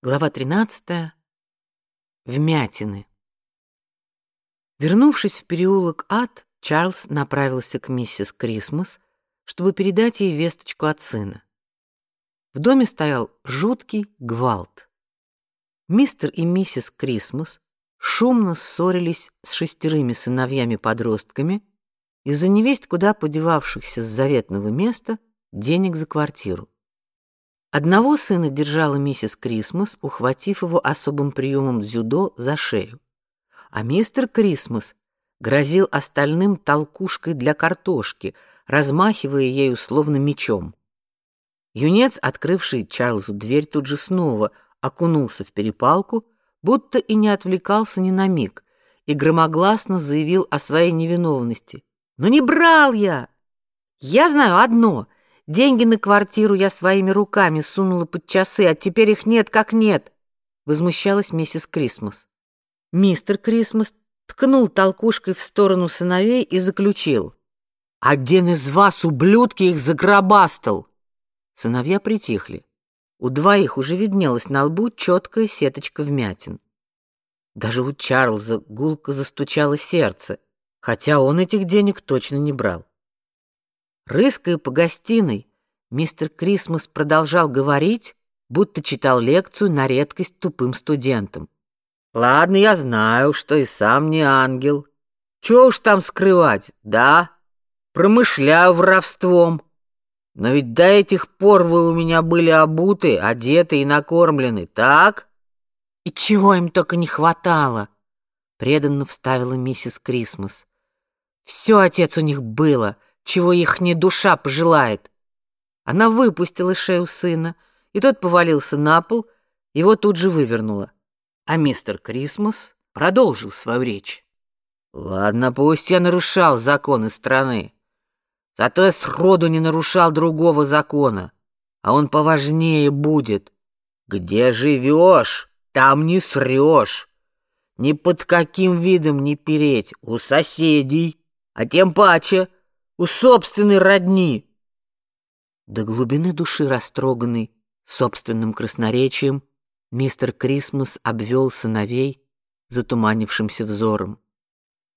Глава 13. Вмятины. Вернувшись в переулок Ад, Чарльз направился к миссис Крисмас, чтобы передать ей весточку от сына. В доме стоял жуткий гвалт. Мистер и миссис Крисмас шумно ссорились с шестерыми сыновьями-подростками из-за невесть куда подевавшихся с заветного места денег за квартиру. Одного сына держала миссис Крисмас, ухватив его особым приемом дзюдо за шею. А мистер Крисмас грозил остальным толкушкой для картошки, размахивая ею словно мечом. Юнец, открывший Чарльзу дверь, тут же снова окунулся в перепалку, будто и не отвлекался ни на миг, и громогласно заявил о своей невиновности. «Но не брал я! Я знаю одно — Деньги на квартиру я своими руками сунула под часы, а теперь их нет как нет, возмущалась миссис Крисмас. Мистер Крисмас ткнул толкушкой в сторону сыновей и заключил: "Один из вас, ублюдки, их загробастал". Сыновья притихли. У двоих уже виднелась на лбу четкая сеточка вмятин. Даже у Чарльза гулко застучало сердце, хотя он этих денег точно не брал. Рыская по гостиной, мистер Крисмас продолжал говорить, будто читал лекцию на редкость тупым студентам. Ладно, я знаю, что и сам не ангел. Чего уж там скрывать, да? Промышляю воровством. Но ведь до этих пор вы у меня были обуты, одеты и накормлены, так? И чего им только не хватало, преданно вставила миссис Крисмас. Все, отец, у них было — чего их не душа пожелает. Она выпустила шею сына, и тот повалился на пол, его тут же вывернуло. А мистер Крисмас продолжил свою речь. Ладно, пусть я нарушал законы страны. Зато я сроду не нарушал другого закона, а он поважнее будет. Где живешь, там не срешь. Ни под каким видом не переть у соседей, а тем паче у собственной родни. До глубины души растроганный собственным красноречием, мистер Крисмас обвел сыновей затуманившимся взором.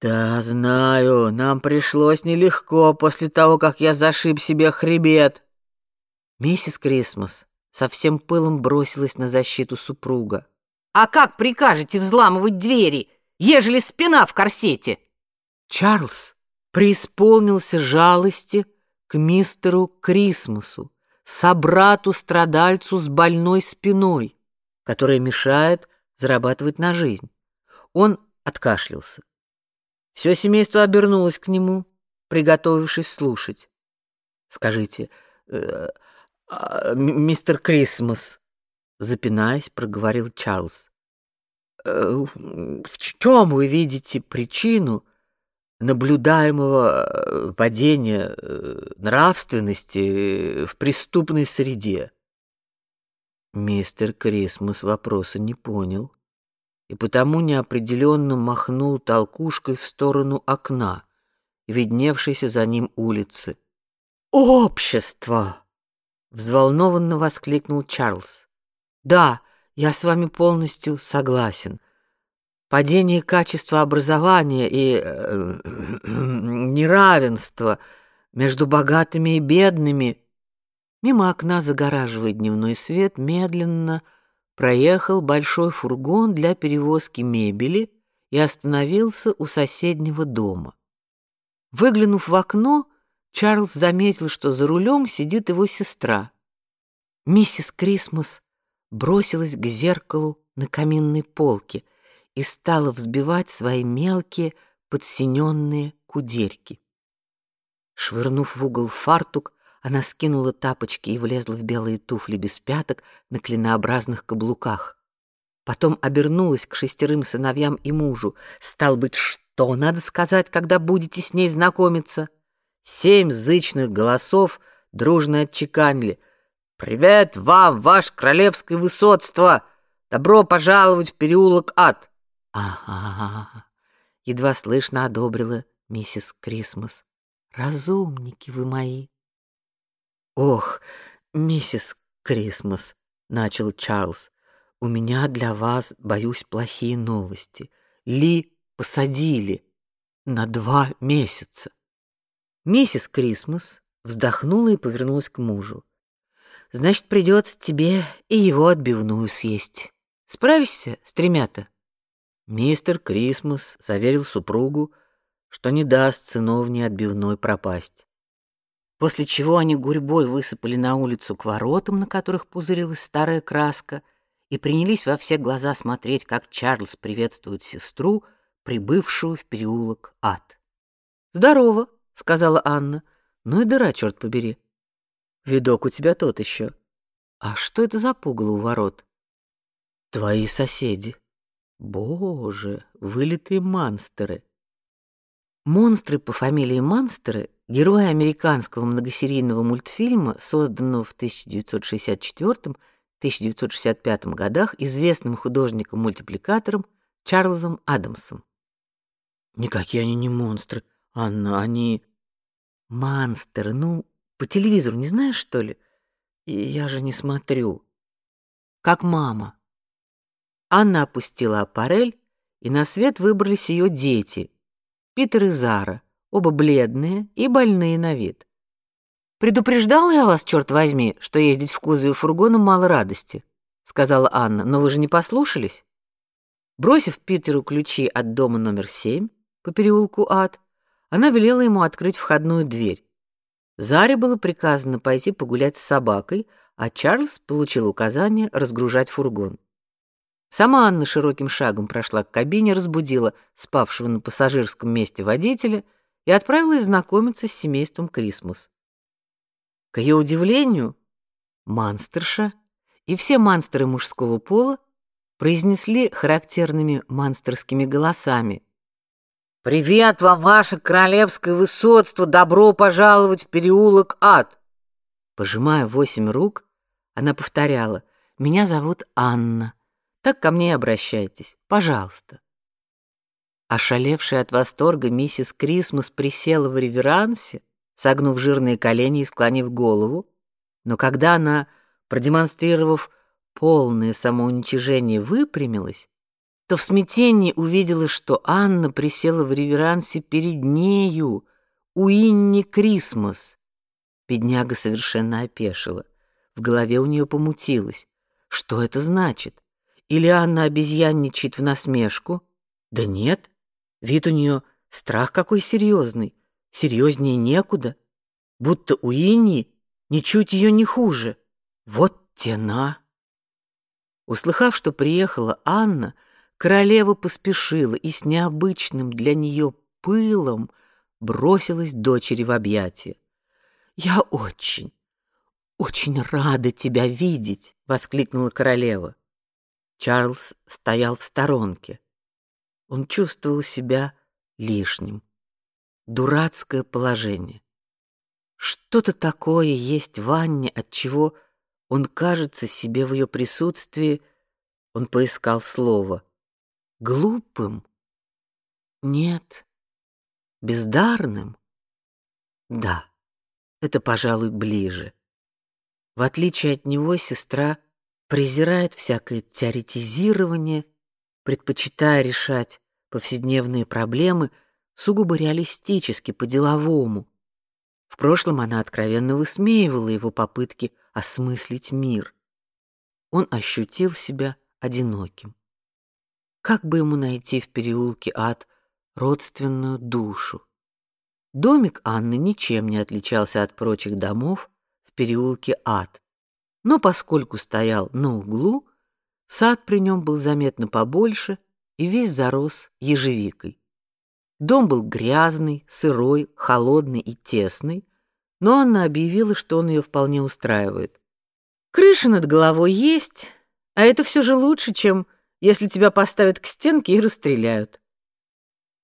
Да, знаю, нам пришлось нелегко после того, как я зашиб себе хребет. Миссис Крисмас со всем пылом бросилась на защиту супруга. А как прикажете взламывать двери, ежели спина в корсете? Чарльз преисполнился жалости к мистеру Крисмасу, собрату-страдальцу с больной спиной, которая мешает зарабатывать на жизнь. Он откашлялся. Все семейство обернулось к нему, приготовившись слушать. Скажите, э, э, мистер Крисмас, запинаясь, проговорил Чарльз. Э, в чем вы видите причину наблюдаемого э, падения э, нравственности в преступной среде. Мистер Крисмас вопроса не понял и потому неопределенно махнул толкушкой в сторону окна, видневшейся за ним улицы. Общество! взволнованно воскликнул Чарльз. Да, я с вами полностью согласен падение качества образования и э, неравенство между богатыми и бедными. Мимо окна, загораживая дневной свет, медленно проехал большой фургон для перевозки мебели и остановился у соседнего дома. Выглянув в окно, Чарльз заметил, что за рулем сидит его сестра. Миссис Крисмас бросилась к зеркалу на каминной полке — и стала взбивать свои мелкие подсиненные кудерьки. Швырнув в угол фартук, она скинула тапочки и влезла в белые туфли без пяток на клинообразных каблуках. Потом обернулась к шестерым сыновьям и мужу. Стал быть, что надо сказать, когда будете с ней знакомиться? Семь зычных голосов дружно отчеканили: "Привет вам, ваше королевское высочество! Добро пожаловать в переулок Ад!" Ага, едва слышно одобрила миссис Крисмас. Разумники вы мои. Ох, миссис Крисмас, начал Чарльз. у меня для вас, боюсь, плохие новости. Ли посадили на два месяца. Миссис Крисмас вздохнула и повернулась к мужу. Значит, придется тебе и его отбивную съесть. Справишься с тремя-то? Мистер Крисмас заверил супругу, что не даст сыновней отбивной пропасть. После чего они гурьбой высыпали на улицу к воротам, на которых пузырилась старая краска, и принялись во все глаза смотреть, как Чарльз приветствует сестру, прибывшую в переулок Ад. «Здорово», — сказала Анна. «Ну и дыра, черт побери. Видок у тебя тот еще. А что это за пугало у ворот?» «Твои соседи. Боже, вылитые монстры. Монстры по фамилии Монстеры — герои американского многосерийного мультфильма, созданного в 1964-1965 годах известным художником-мультипликатором Чарльзом Адамсом. Никакие они не монстры, Анна, они монстры. Ну, по телевизору не знаешь, что ли? Я же не смотрю. Как мама. Анна опустила аппарель, и на свет выбрались ее дети, Питер и Зара, оба бледные и больные на вид. Предупреждала я вас, черт возьми, что ездить в кузове фургона мало радости, сказала Анна. Но вы же не послушались. Бросив Питеру ключи от дома номер семь по переулку Ад, она велела ему открыть входную дверь. Заре было приказано пойти погулять с собакой, а Чарльз получил указание разгружать фургон. Сама Анна широким шагом прошла к кабине, разбудила спавшего на пассажирском месте водителя и отправилась знакомиться с семейством Крисмас. К ее удивлению, манстерша и все манстеры мужского пола произнесли характерными манстерскими голосами: "Привет вам, ваше королевское высочество, добро пожаловать в переулок Ад". Пожимая восемь рук, она повторяла: "Меня зовут Анна. Так ко мне и обращайтесь, пожалуйста. Ошалевшая от восторга миссис Крисмас присела в реверансе, согнув жирные колени и склонив голову, но когда она, продемонстрировав полное самоуничижение, выпрямилась, то в смятении увидела, что Анна присела в реверансе перед нею, у Инни Крисмас. Бедняга совершенно опешила. В голове у нее помутилось. Что это значит? Или Анна обезьянничает в насмешку? Да нет, вид у нее страх какой серьезный, серьезнее некуда, будто у Инни ничуть ее не хуже. Вот тена. Услыхав, что приехала Анна, королева поспешила и с необычным для нее пылом бросилась дочери в объятия. Я очень, очень рада тебя видеть, воскликнула королева. Чарльз стоял в сторонке. Он чувствовал себя лишним. Дурацкое положение. Что-то такое есть в Анне, от чего он кажется себе в ее присутствии, он поискал слово. Глупым? Нет. Бездарным? Да. Это, пожалуй, ближе. В отличие от него сестра презирает всякое теоретизирование, предпочитая решать повседневные проблемы сугубо реалистически, по-деловому. В прошлом она откровенно высмеивала его попытки осмыслить мир. Он ощутил себя одиноким. Как бы ему найти в переулке ад родственную душу? Домик Анны ничем не отличался от прочих домов в переулке ад. Но поскольку стоял на углу, сад при нем был заметно побольше и весь зарос ежевикой. Дом был грязный, сырой, холодный и тесный, но Анна объявила, что он ее вполне устраивает. Крыша над головой есть, а это все же лучше, чем если тебя поставят к стенке и расстреляют.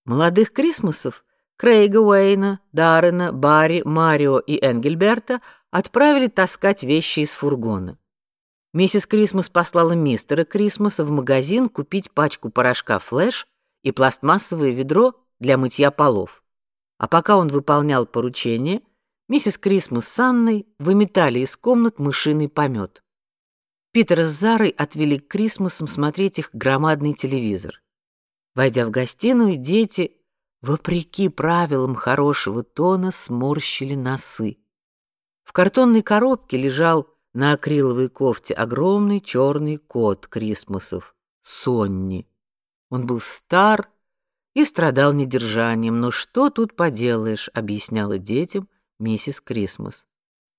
Молодых Крисмосов Крейга Уэйна, Даррена, Барри, Марио и Энгельберта отправили таскать вещи из фургона. Миссис Крисмас послала мистера Крисмаса в магазин купить пачку порошка Флэш и пластмассовое ведро для мытья полов. А пока он выполнял поручение, миссис Крисмас с Анной выметали из комнат мышиный помет. Питер с Зарой отвели к Крисмасам смотреть их громадный телевизор. Войдя в гостиную, дети, вопреки правилам хорошего тона, сморщили носы. В картонной коробке лежал на акриловой кофте огромный черный кот Крисмасов, Сонни. Он был стар и страдал недержанием, но что тут поделаешь, объясняла детям миссис Крисмас.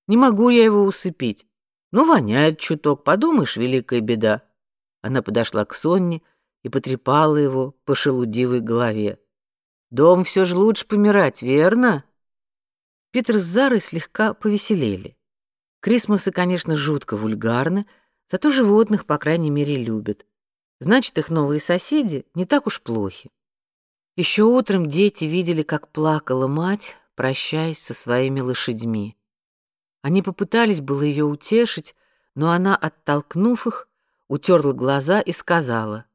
Не могу я его усыпить. Ну, воняет чуток, подумаешь, великая беда. Она подошла к Сонне и потрепала его по шелудивой голове. Дом все же лучше помирать, верно? Питер с Зарой слегка повеселели. Крисмасы, конечно, жутко вульгарны, зато животных, по крайней мере, любят. Значит, их новые соседи не так уж плохи. Еще утром дети видели, как плакала мать, прощаясь со своими лошадьми. Они попытались было ее утешить, но она, оттолкнув их, утерла глаза и сказала: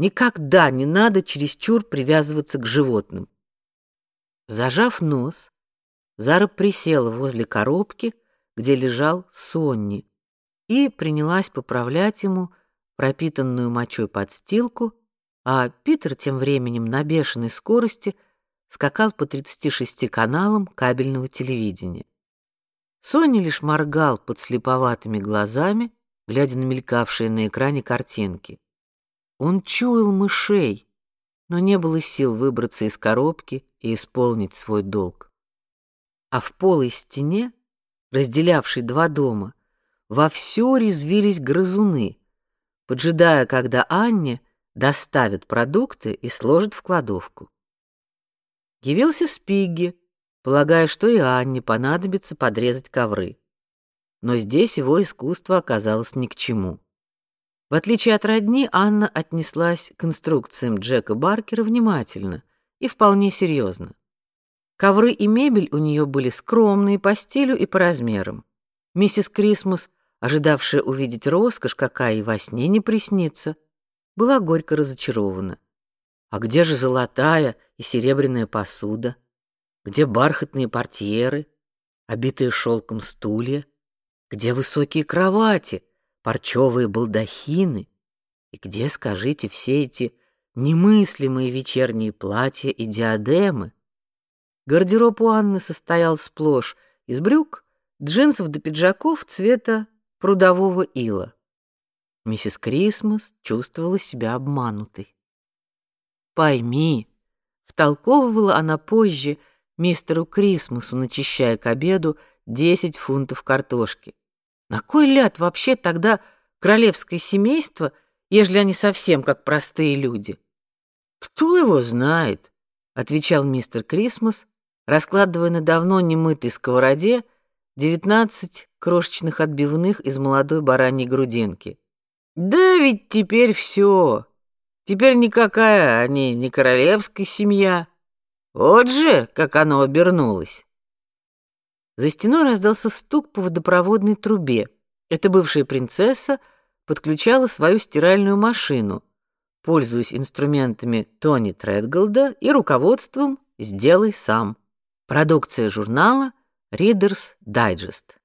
"Никогда не надо чересчур привязываться к животным". Зажав нос, Зара присела возле коробки, где лежал Сонни, и принялась поправлять ему пропитанную мочой подстилку, а Питер тем временем на бешеной скорости скакал по 36 каналам кабельного телевидения. Соня лишь моргал под слеповатыми глазами, глядя на мелькавшие на экране картинки. Он чуял мышей, но не было сил выбраться из коробки и исполнить свой долг. А в полой стене, разделявшей два дома, вовсю резвились грызуны, поджидая, когда Анне доставят продукты и сложат в кладовку. Явился Спигги, полагая, что и Анне понадобится подрезать ковры. Но здесь его искусство оказалось ни к чему. В отличие от родни, Анна отнеслась к инструкциям Джека Баркера внимательно и вполне серьезно. Ковры и мебель у нее были скромные по стилю и по размерам. Миссис Крисмас, ожидавшая увидеть роскошь, какая и во сне не приснится, была горько разочарована. А где же золотая и серебряная посуда? Где бархатные портьеры, обитые шелком стулья? Где высокие кровати, парчевые балдахины? И где, скажите, все эти немыслимые вечерние платья и диадемы? Гардероб у Анны состоял сплошь из брюк, джинсов до пиджаков цвета прудового ила. Миссис Крисмас чувствовала себя обманутой. Пойми, втолковывала она позже, мистеру Крисмасу, начищая к обеду 10 фунтов картошки. На кой ляд вообще тогда королевское семейство, ежели они совсем как простые люди? Кто его знает, отвечал мистер Крисмас, раскладывая на давно немытой сковороде 19 крошечных отбивных из молодой бараньей грудинки. Да ведь теперь все. Теперь никакая они не королевская семья, вот же, как оно обернулось. За стеной раздался стук по водопроводной трубе. Эта бывшая принцесса подключала свою стиральную машину, пользуясь инструментами Тони Тредголда и руководством «Сделай сам». Продукция журнала Reader's Digest.